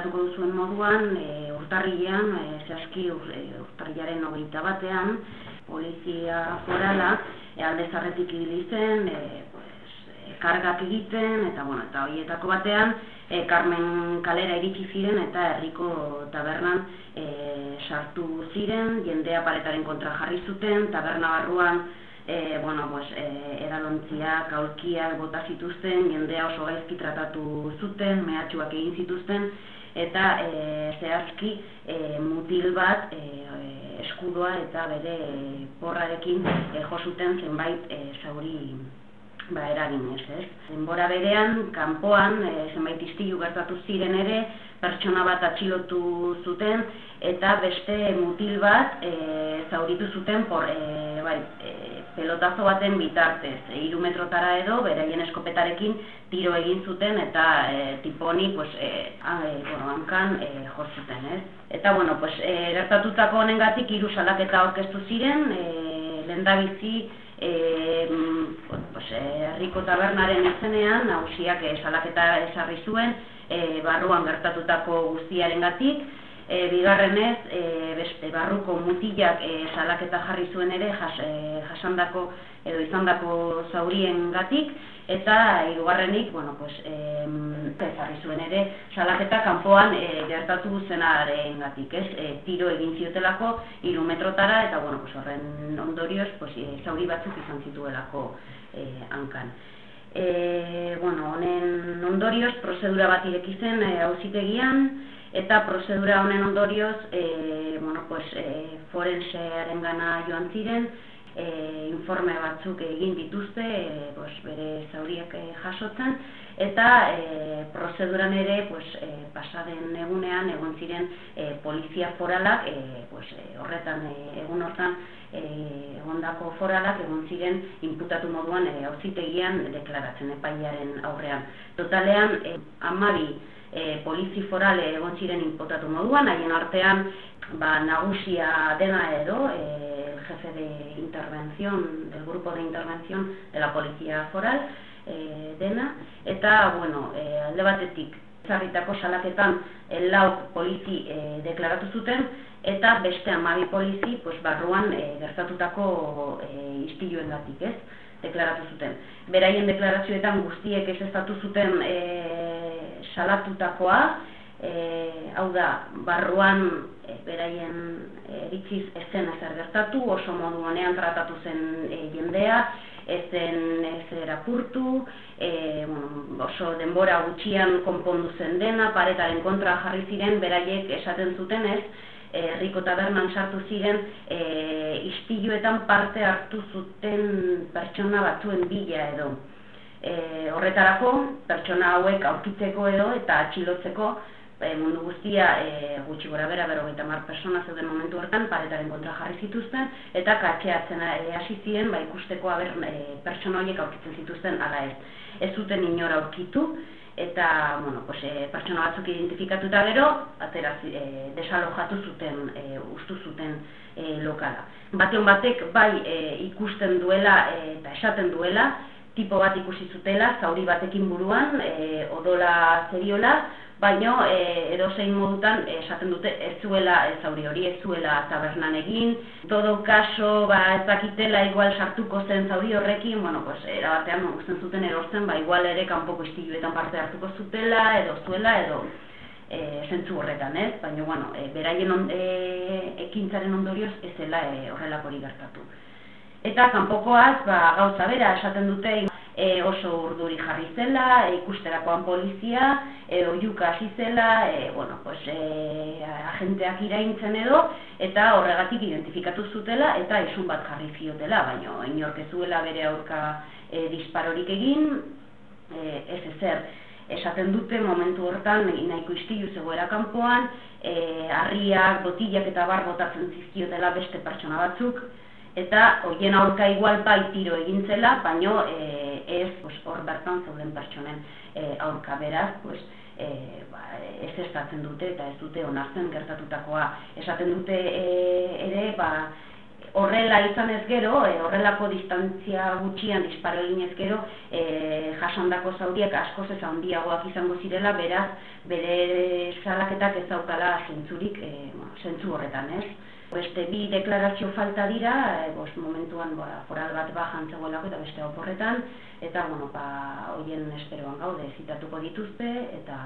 gogoratuko duzuen moduan, e, urtarrilean, e, zehazki ur, e, urtarrilaren hogeita batean, polizia forala, e, alde zarretik ibilizen, e, pues, e, kargak egiten, eta bueno, eta horietako batean, e, Carmen kalera iritsi ziren eta herriko tabernan e, sartu ziren, jendea paretaren kontra jarri zuten, taberna barruan, e, bueno, pues, e, eralontziak, aurkiak bota zituzten, jendea oso gaizki tratatu zuten, mehatxuak egin zituzten, eta e, zehazki e, mutil bat e, eskudoa eta bere porrarekin e, josuten zenbait e, zauri ba, eraginez, ez? Denbora berean, kanpoan, e, zenbait iztilu gertatu ziren ere, pertsona bat atxilotu zuten, eta beste mutil bat e, zauritu zuten por, e, bai, e, pelotazo baten bitartez. E, iru metrotara edo, beraien eskopetarekin tiro egin zuten eta e, tiponi pues, e, a, e, bueno, hankan e, zuten, ez? Eta, bueno, pues, e, gertatutako honengatik hiru salaketa aurkeztu ziren, e, lendabizi, e, pues, herriko tabernaren izenean, nagusiak e, salaketa esarri zuen, e, barruan gertatutako guztiarengatik, e, bigarrenez, e, beste barruko mutilak e, salaketa jarri zuen ere jas, e, jasandako edo izandako zaurien gatik, eta hirugarrenik, bueno, pues, e, jarri zuen ere salaketa kanpoan e, gertatu zenaren gatik, ez? E, tiro egin ziotelako hiru metrotara, eta bueno, pues, horren ondorioz pues, e, zauri batzuk izan zituelako e, hankan. E, bueno, honen ondorioz, prozedura bat ireki zen e, eta prozedura honen ondorioz, e, bueno, pues, e, forensearen gana joan ziren, e, informe batzuk egin dituzte, e, pues, bere zauriak e, jasotzen, eta e, prozeduran ere, pues, e, pasaden egunean, egon ziren e, polizia foralak, e, pues, e, horretan, e, egun hortan, e, egondako foralak egon ziren inputatu moduan e, auzitegian deklaratzen epaiaren aurrean. Totalean, e, amabi e, polizi forale egon ziren inputatu moduan, haien artean ba, nagusia dena edo, e, jefe de intervención, del grupo de intervención de la policía foral, e, dena, eta, bueno, e, alde batetik, zarritako salaketan lau polizi e, deklaratu zuten, eta beste amabi polizi pues, barruan e, gertatutako e, istiluen gatik, ez? deklaratu zuten. Beraien deklarazioetan guztiek ez estatu zuten e, salatutakoa, e, hau da, barruan e, beraien eritziz ez zen ezer gertatu, oso modu honean tratatu zen e, jendea, ez zen ez erapurtu, e, oso denbora gutxian konpondu zen dena, paretaren kontra jarri ziren, beraiek esaten zuten ez, herriko tabernan sartu ziren e, istiluetan parte hartu zuten pertsona batzuen bila edo. E, horretarako, pertsona hauek aurkitzeko edo eta atxilotzeko e, mundu guztia e, gutxi gora bera bero gaita mar persona zeuden momentu hortan paretaren kontra jarri zituzten eta katxeatzen e, hasi ziren ba, ikusteko aber, e, pertsona horiek aurkitzen zituzten ala ez. Ez zuten inora aurkitu, eta bueno, pues, e, pertsona batzuk identifikatuta gero, atera e, desalojatu zuten, e, ustu zuten e, lokala. Batean batek bai e, ikusten duela e, eta esaten duela, tipo bat ikusi zutela, zauri batekin buruan, e, odola zeriola, baino e, edo zein modutan esaten dute ez zuela zauri hori ez zuela tabernan egin. Todo caso ba ez dakitela igual sartuko zen zauri horrekin bueno pues era batean gusten zuten erortzen ba igual ere kanpoko istiluetan parte hartuko zutela edo zuela edo e, zentzu horretan ez? Baina bueno e, beraien on, e, ekintzaren ondorioz ez zela e, horrelakori gertatu. Eta kanpokoaz ba gauza bera esaten dute e, oso urduri jarri zela, e, ikusterakoan polizia, e, oiuka hasi zela, e, bueno, pues, e, agenteak iraintzen edo, eta horregatik identifikatu zutela, eta esun bat jarri ziotela, baina inorkezuela bere aurka e, disparorik egin, e, ez ezer, esaten dute momentu hortan nahiko istilu zegoera kanpoan, e, harriak, botillak eta bar botatzen zizkiotela beste pertsona batzuk, eta hoien aurka igual bai tiro egintzela, baino e, ez pues, hor bertan zeuden pertsonen e, aurka beraz, pues, e, ba, ez estatzen dute eta ez dute onartzen gertatutakoa. Esaten dute e, ere, ba, horrela izan ez gero, e, horrelako distantzia gutxian disparo egin ez gero, e, jasondako zauriek askoz ez handiagoak izango zirela, beraz, bere salaketak ez daukala zentzurik, e, zentzu horretan, ez? Beste bi deklarazio falta dira, e, bost momentuan ba, foral bat bajan zegoelako eta beste oporretan, eta bueno, ba, hoien esperoan gaude zitatuko dituzte, eta